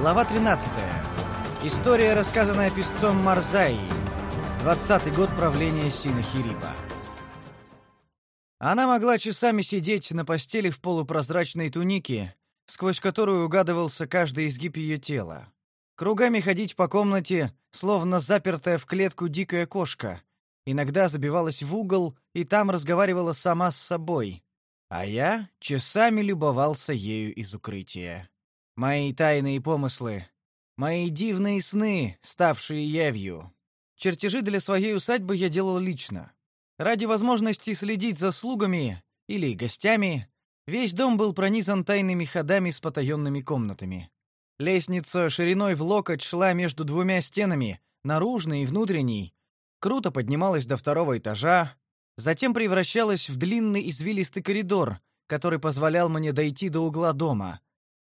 Глава 13. История, рассказанная писцом Марзаи. 20 год правления Синахириба. Она могла часами сидеть на постели в полупрозрачной тунике, сквозь которую угадывался каждый изгиб ее тела. Кругами ходить по комнате, словно запертая в клетку дикая кошка. Иногда забивалась в угол и там разговаривала сама с собой. А я часами любовался ею из укрытия. Мои тайные помыслы, мои дивные сны, ставшие явью. Чертежи для своей усадьбы я делал лично. Ради возможности следить за слугами или гостями, весь дом был пронизан тайными ходами с потаенными комнатами. Лестница шириной в локоть шла между двумя стенами, наружной и внутренней, круто поднималась до второго этажа, затем превращалась в длинный извилистый коридор, который позволял мне дойти до угла дома,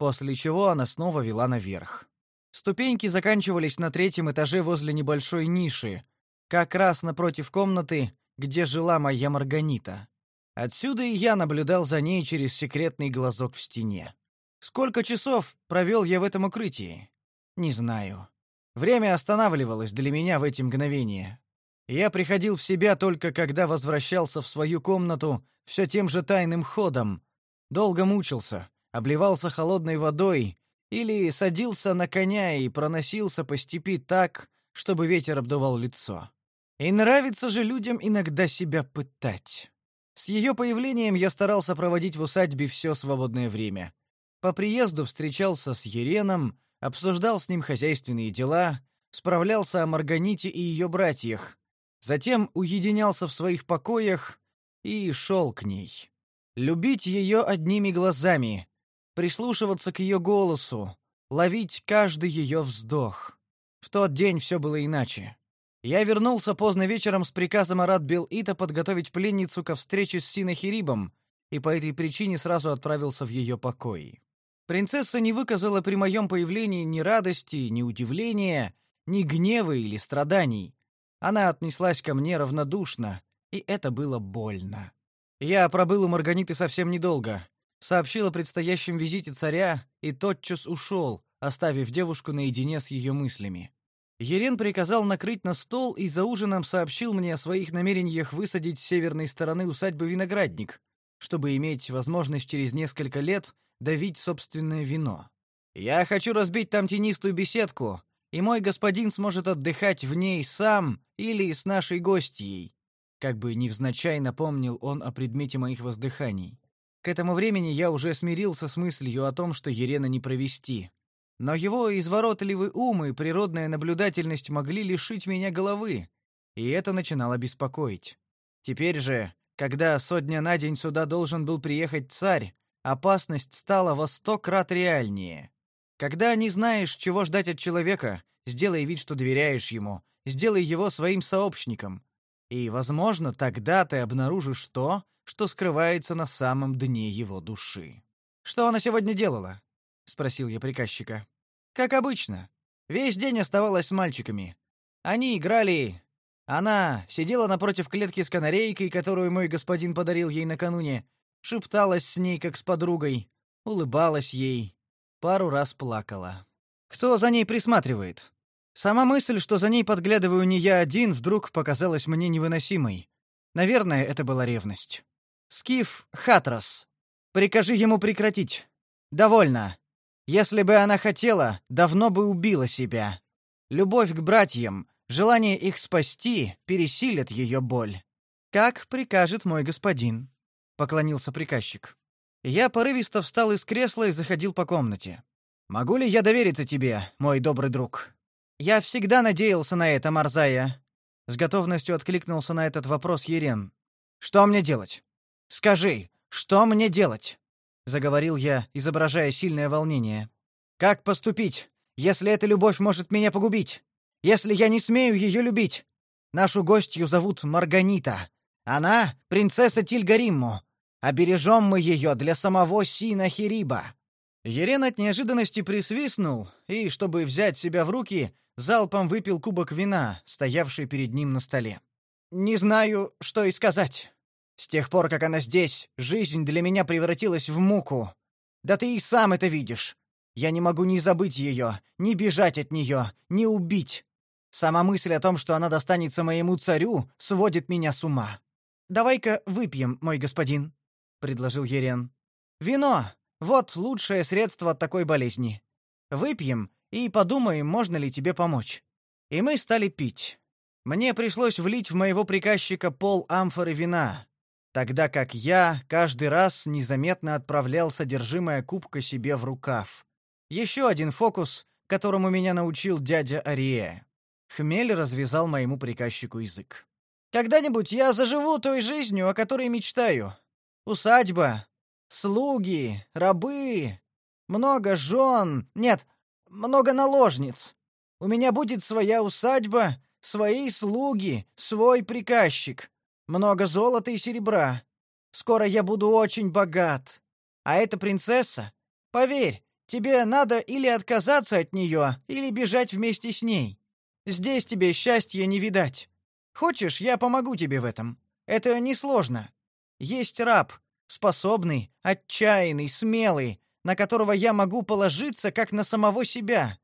после чего она снова вела наверх. Ступеньки заканчивались на третьем этаже возле небольшой ниши, как раз напротив комнаты, где жила моя Марганита. Отсюда и я наблюдал за ней через секретный глазок в стене. Сколько часов провел я в этом укрытии? Не знаю. Время останавливалось для меня в эти мгновения. Я приходил в себя только когда возвращался в свою комнату все тем же тайным ходом. Долго мучился, обливался холодной водой или садился на коня и проносился по степи так, чтобы ветер обдувал лицо. И нравится же людям иногда себя пытать. С ее появлением я старался проводить в усадьбе все свободное время. По приезду встречался с Ереном, обсуждал с ним хозяйственные дела, справлялся о Марганите и ее братьях, затем уединялся в своих покоях и шел к ней. Любить ее одними глазами, прислушиваться к ее голосу, ловить каждый ее вздох. В тот день все было иначе. Я вернулся поздно вечером с приказом Арат Бел-Ита подготовить пленницу ко встрече с Синахирибом, и по этой причине сразу отправился в ее покои. Принцесса не выказала при моем появлении ни радости, ни удивления, ни гнева или страданий. Она отнеслась ко мне равнодушно, и это было больно. Я пробыл у Марганиты совсем недолго, сообщил о предстоящем визите царя и тотчас ушел, оставив девушку наедине с ее мыслями. Ерен приказал накрыть на стол и за ужином сообщил мне о своих намерениях высадить с северной стороны усадьбы виноградник, чтобы иметь возможность через несколько лет давить собственное вино. Я хочу разбить там тенистую беседку, и мой господин сможет отдыхать в ней сам или с нашей гостьей. Как бы невзначай напомнил он о предмете моих воздыханий. К этому времени я уже смирился с мыслью о том, что Ерена не провести. Но его изворотливый ум и природная наблюдательность могли лишить меня головы, и это начинало беспокоить. Теперь же, когда со дня на день сюда должен был приехать царь, опасность стала во сто крат реальнее. Когда не знаешь, чего ждать от человека, сделай вид, что доверяешь ему, сделай его своим сообщником. И, возможно, тогда ты обнаружишь то, что скрывается на самом дне его души. Что она сегодня делала? спросил я приказчика. Как обычно. Весь день оставалась с мальчиками. Они играли. Она сидела напротив клетки с канарейкой, которую мой господин подарил ей накануне, шепталась с ней как с подругой, улыбалась ей, пару раз плакала. Кто за ней присматривает? Сама мысль, что за ней подглядываю не я один, вдруг показалась мне невыносимой. Наверное, это была ревность. Скиф Хатрас, прикажи ему прекратить. Довольно. Если бы она хотела, давно бы убила себя. Любовь к братьям, желание их спасти пересилит ее боль. Как прикажет мой господин, поклонился приказчик. Я порывисто встал из кресла и заходил по комнате. Могу ли я довериться тебе, мой добрый друг? Я всегда надеялся на это, Марзая. С готовностью откликнулся на этот вопрос Ерен. Что мне делать? Скажи, что мне делать? заговорил я, изображая сильное волнение. Как поступить, если эта любовь может меня погубить? Если я не смею ее любить? Нашу гостью зовут Марганита. Она принцесса Тильгаримму. Обережем мы ее для самого Сина Хириба. Ерен от неожиданности присвистнул и, чтобы взять себя в руки, залпом выпил кубок вина, стоявший перед ним на столе. Не знаю, что и сказать. С тех пор, как она здесь, жизнь для меня превратилась в муку. Да ты и сам это видишь. Я не могу ни забыть ее, ни бежать от нее, ни убить. Сама мысль о том, что она достанется моему царю, сводит меня с ума. Давай-ка выпьем, мой господин, предложил Ерен. Вино вот лучшее средство от такой болезни. Выпьем и подумаем, можно ли тебе помочь. И мы стали пить. Мне пришлось влить в моего приказчика пол амфоры вина, тогда как я каждый раз незаметно отправлял содержимое кубка себе в рукав. Еще один фокус, которому меня научил дядя Арие. Хмель развязал моему приказчику язык. Когда-нибудь я заживу той жизнью, о которой мечтаю. Усадьба, слуги, рабы, много жен, нет, много наложниц. У меня будет своя усадьба, свои слуги, свой приказчик, много золота и серебра. Скоро я буду очень богат. А эта принцесса, поверь, тебе надо или отказаться от нее, или бежать вместе с ней. Здесь тебе счастья не видать. Хочешь, я помогу тебе в этом. Это несложно. Есть раб, способный, отчаянный, смелый, на которого я могу положиться как на самого себя.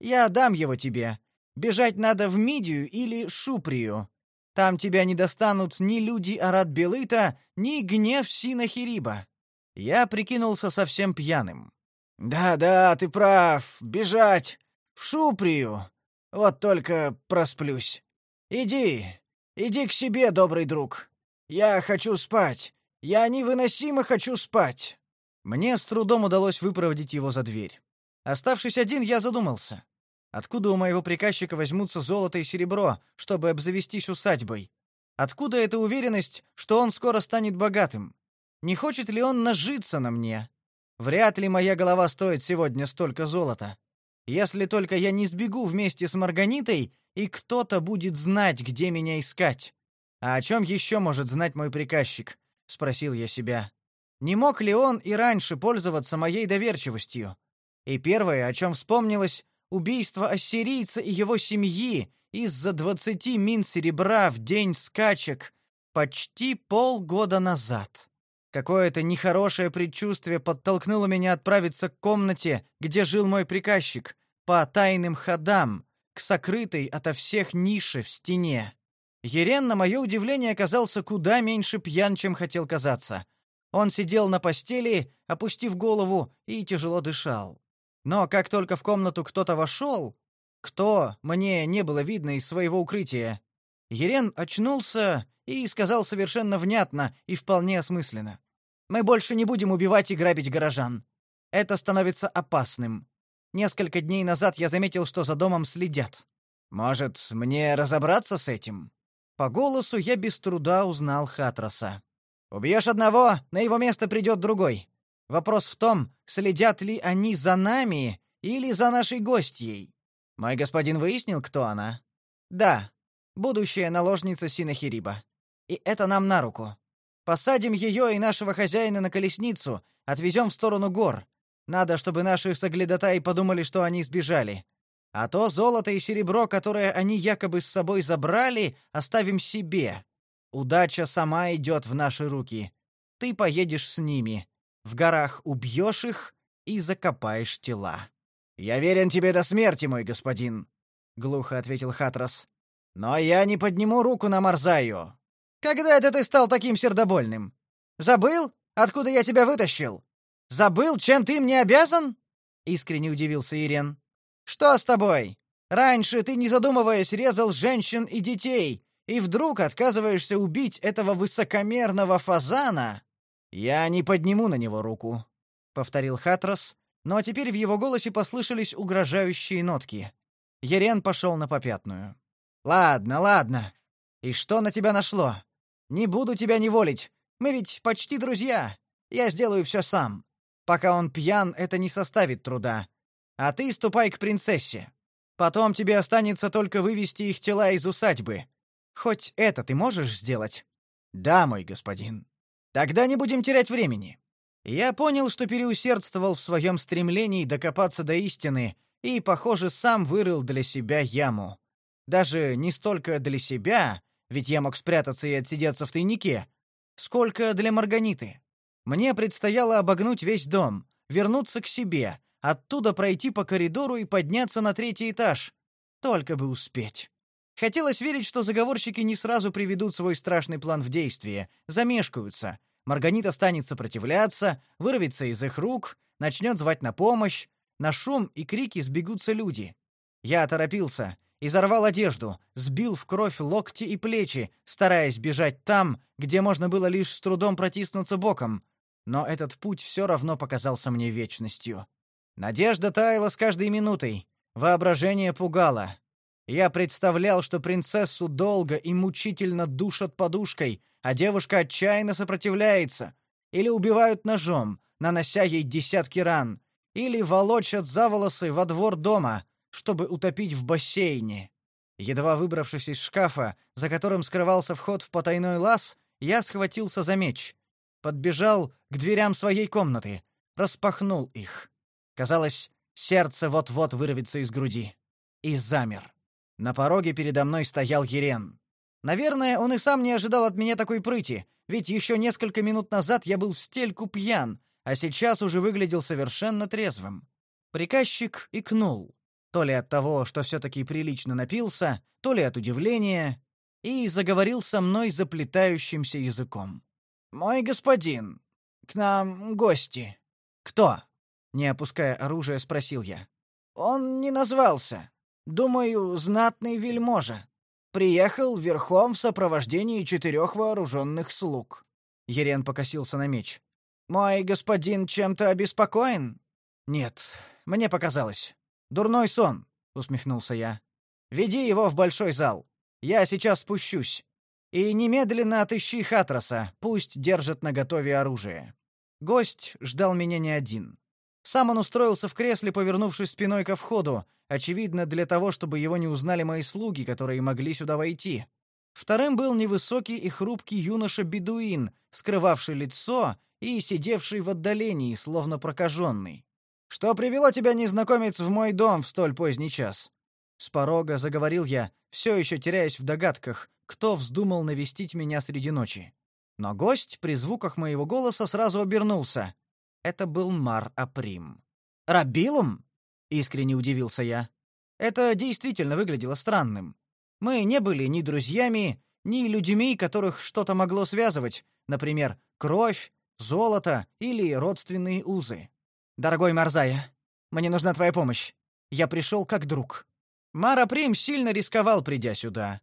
Я дам его тебе. Бежать надо в Мидию или Шуприю. Там тебя не достанут ни люди Арат-Белыта, ни гнев Синахириба. Я прикинулся совсем пьяным. Да-да, ты прав. Бежать в Шуприю. Вот только просплюсь. Иди. Иди к себе, добрый друг. Я хочу спать. Я невыносимо хочу спать. Мне с трудом удалось выпроводить его за дверь. Оставшись один, я задумался. Откуда у моего приказчика возьмутся золото и серебро, чтобы обзавестись усадьбой? Откуда эта уверенность, что он скоро станет богатым? Не хочет ли он нажиться на мне? Вряд ли моя голова стоит сегодня столько золота. Если только я не сбегу вместе с Марганитой, и кто-то будет знать, где меня искать. А о чем еще может знать мой приказчик? спросил я себя. Не мог ли он и раньше пользоваться моей доверчивостью? И первое, о чем вспомнилось, убийство ассирийца и его семьи из-за двадцати мин серебра в день скачек почти полгода назад. Какое-то нехорошее предчувствие подтолкнуло меня отправиться к комнате, где жил мой приказчик, по тайным ходам, к сокрытой ото всех нише в стене. Ерен, на мое удивление, оказался куда меньше пьян, чем хотел казаться. Он сидел на постели, опустив голову, и тяжело дышал. Но как только в комнату кто-то вошел, кто, мне не было видно из своего укрытия, Ерен очнулся и сказал совершенно внятно и вполне осмысленно: "Мы больше не будем убивать и грабить горожан. Это становится опасным. Несколько дней назад я заметил, что за домом следят. Может, мне разобраться с этим?" По голосу я без труда узнал Хатраса. Убьешь одного, на его место придет другой. Вопрос в том, следят ли они за нами или за нашей гостьей. Мой господин выяснил, кто она? Да, будущая наложница Синахириба. И это нам на руку. Посадим ее и нашего хозяина на колесницу, отвезем в сторону гор. Надо, чтобы наши соглядатаи подумали, что они сбежали. А то золото и серебро, которое они якобы с собой забрали, оставим себе. Удача сама идет в наши руки. Ты поедешь с ними. В горах убьешь их и закопаешь тела. Я верен тебе до смерти, мой господин, глухо ответил Хатрас. Но я не подниму руку на Марзаю. Когда это ты стал таким сердобольным? Забыл, откуда я тебя вытащил? Забыл, чем ты мне обязан? Искренне удивился Ирен. Что с тобой? Раньше ты, не задумываясь, резал женщин и детей, и вдруг отказываешься убить этого высокомерного фазана? Я не подниму на него руку, повторил Хатрас, но теперь в его голосе послышались угрожающие нотки. Ерен пошел на попятную. Ладно, ладно. И что на тебя нашло? Не буду тебя неволить. Мы ведь почти друзья. Я сделаю все сам. Пока он пьян, это не составит труда. А ты ступай к принцессе. Потом тебе останется только вывести их тела из усадьбы. Хоть это ты можешь сделать? Да, мой господин. Тогда не будем терять времени. Я понял, что переусердствовал в своем стремлении докопаться до истины и, похоже, сам вырыл для себя яму. Даже не столько для себя, ведь я мог спрятаться и отсидеться в тайнике, сколько для Марганиты. Мне предстояло обогнуть весь дом, вернуться к себе, оттуда пройти по коридору и подняться на третий этаж. Только бы успеть. Хотелось верить, что заговорщики не сразу приведут свой страшный план в действие, замешкаются. Марганит станет сопротивляться, вырвется из их рук, начнет звать на помощь. На шум и крики сбегутся люди. Я торопился, изорвал одежду, сбил в кровь локти и плечи, стараясь бежать там, где можно было лишь с трудом протиснуться боком. Но этот путь все равно показался мне вечностью. Надежда таяла с каждой минутой, воображение пугало. Я представлял, что принцессу долго и мучительно душат подушкой, а девушка отчаянно сопротивляется. Или убивают ножом, нанося ей десятки ран. Или волочат за волосы во двор дома, чтобы утопить в бассейне. Едва выбравшись из шкафа, за которым скрывался вход в потайной лаз, я схватился за меч. Подбежал к дверям своей комнаты, распахнул их. Казалось, сердце вот-вот вырвется из груди. И замер. На пороге передо мной стоял Ерен. Наверное, он и сам не ожидал от меня такой прыти, ведь еще несколько минут назад я был в стельку пьян, а сейчас уже выглядел совершенно трезвым. Приказчик икнул, то ли от того, что все-таки прилично напился, то ли от удивления, и заговорил со мной заплетающимся языком. «Мой господин, к нам гости». «Кто?» — не опуская оружия, спросил я. «Он не назвался. Думаю, знатный вельможа. Приехал верхом в сопровождении четырех вооруженных слуг. Ерен покосился на меч. Мой господин чем-то обеспокоен? Нет, мне показалось. Дурной сон, усмехнулся я. Веди его в большой зал. Я сейчас спущусь. И немедленно отыщи Хатраса, пусть держит наготове оружие. Гость ждал меня не один. Сам он устроился в кресле, повернувшись спиной ко входу, очевидно, для того, чтобы его не узнали мои слуги, которые могли сюда войти. Вторым был невысокий и хрупкий юноша-бедуин, скрывавший лицо и сидевший в отдалении, словно прокаженный. «Что привело тебя, незнакомец, в мой дом в столь поздний час?» С порога заговорил я, все еще теряясь в догадках, кто вздумал навестить меня среди ночи. Но гость при звуках моего голоса сразу обернулся. Это был Мар Априм. «Рабилум?» — искренне удивился я. Это действительно выглядело странным. Мы не были ни друзьями, ни людьми, которых что-то могло связывать, например, кровь, золото или родственные узы. «Дорогой Марзая, мне нужна твоя помощь. Я пришел как друг». Мара Прим сильно рисковал, придя сюда.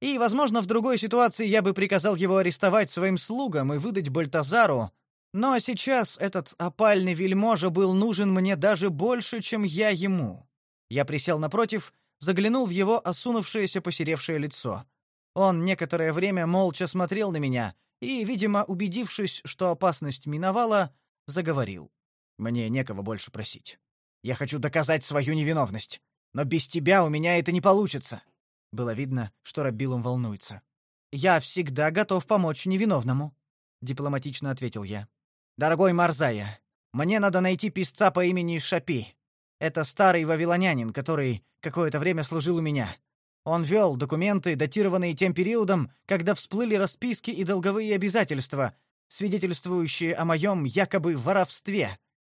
И, возможно, в другой ситуации я бы приказал его арестовать своим слугам и выдать Бальтазару, но сейчас этот опальный вельможа был нужен мне даже больше, чем я ему. Я присел напротив, заглянул в его осунувшееся посеревшее лицо. Он некоторое время молча смотрел на меня и, видимо, убедившись, что опасность миновала, заговорил. Мне некого больше просить. Я хочу доказать свою невиновность, но без тебя у меня это не получится. Было видно, что Рабилум волнуется. Я всегда готов помочь невиновному, дипломатично ответил я. Дорогой Марзая, мне надо найти писца по имени Шапи. Это старый вавилонянин, который какое-то время служил у меня. Он вел документы, датированные тем периодом, когда всплыли расписки и долговые обязательства, свидетельствующие о моем якобы воровстве.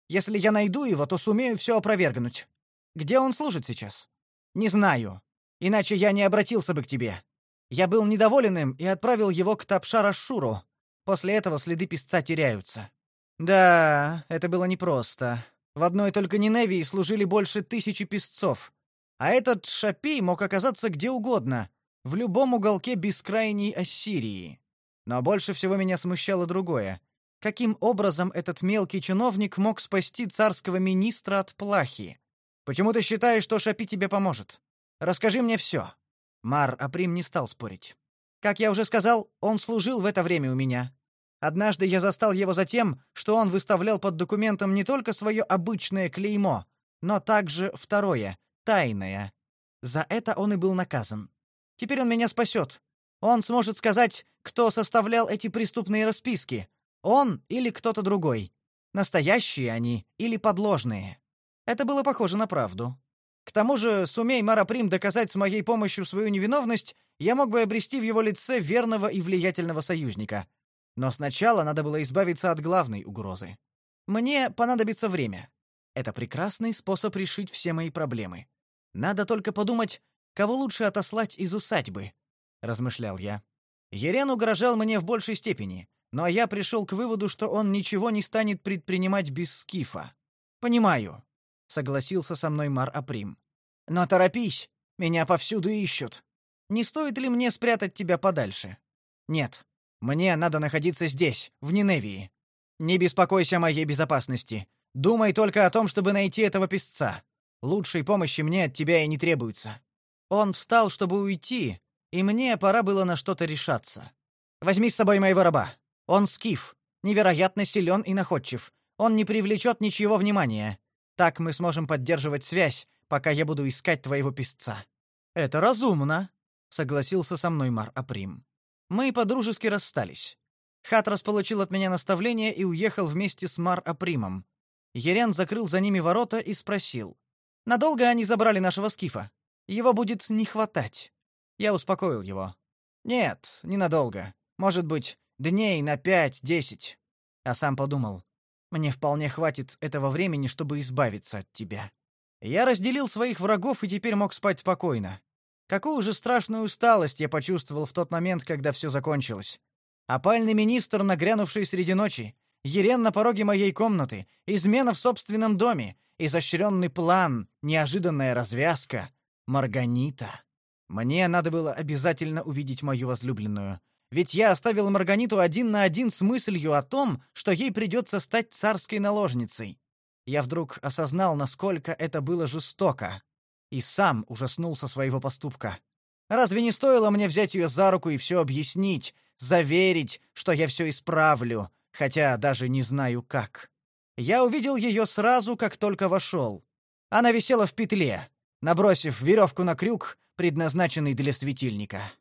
Если я найду его, то сумею все опровергнуть. Где он служит сейчас? Не знаю. Иначе я не обратился бы к тебе. Я был недоволен им и отправил его к Тапшара-Шуру. После этого следы писца теряются. Да, это было непросто. В одной только Ниневии служили больше тысячи песцов. А этот Шапей мог оказаться где угодно, в любом уголке бескрайней Ассирии. Но больше всего меня смущало другое. Каким образом этот мелкий чиновник мог спасти царского министра от плахи? Почему ты считаешь, что Шапи тебе поможет? Расскажи мне все. Мар Априм не стал спорить. Как я уже сказал, он служил в это время у меня. Однажды я застал его за тем, что он выставлял под документом не только свое обычное клеймо, но также второе, тайное. За это он и был наказан. Теперь он меня спасет. Он сможет сказать, кто составлял эти преступные расписки. Он или кто-то другой. Настоящие они или подложные. Это было похоже на правду. К тому же, сумей Мараприм доказать с моей помощью свою невиновность, я мог бы обрести в его лице верного и влиятельного союзника — но сначала надо было избавиться от главной угрозы. Мне понадобится время. Это прекрасный способ решить все мои проблемы. Надо только подумать, кого лучше отослать из усадьбы, размышлял я. Ерен угрожал мне в большей степени, но я пришел к выводу, что он ничего не станет предпринимать без скифа. Понимаю, согласился со мной Мар Априм. Но торопись, меня повсюду ищут. Не стоит ли мне спрятать тебя подальше? Нет. Мне надо находиться здесь, в Ниневии. Не беспокойся о моей безопасности. Думай только о том, чтобы найти этого писца. Лучшей помощи мне от тебя и не требуется. Он встал, чтобы уйти, и мне пора было на что-то решаться. Возьми с собой моего раба. Он скиф, невероятно силен и находчив. Он не привлечет ничьего внимания. Так мы сможем поддерживать связь, пока я буду искать твоего писца. Это разумно, согласился со мной Мар Априм. Мы подружески расстались. Хатрас получил от меня наставление и уехал вместе с Мар Апримом. Ерен закрыл за ними ворота и спросил: "Надолго они забрали нашего скифа? Его будет не хватать". Я успокоил его. Нет, ненадолго. Может быть, дней на пять-десять. А сам подумал: мне вполне хватит этого времени, чтобы избавиться от тебя. Я разделил своих врагов и теперь мог спать спокойно. Какую же страшную усталость я почувствовал в тот момент, когда все закончилось. Опальный министр, нагрянувший среди ночи, Ерен на пороге моей комнаты, измена в собственном доме, изощренный план, неожиданная развязка, Марганита. Мне надо было обязательно увидеть мою возлюбленную. Ведь я оставил Марганиту один на один с мыслью о том, что ей придется стать царской наложницей. Я вдруг осознал, насколько это было жестоко, и сам ужаснулся своего поступка. Разве не стоило мне взять ее за руку и все объяснить, заверить, что я все исправлю, хотя даже не знаю как? Я увидел ее сразу, как только вошел. Она висела в петле, набросив веревку на крюк, предназначенный для светильника.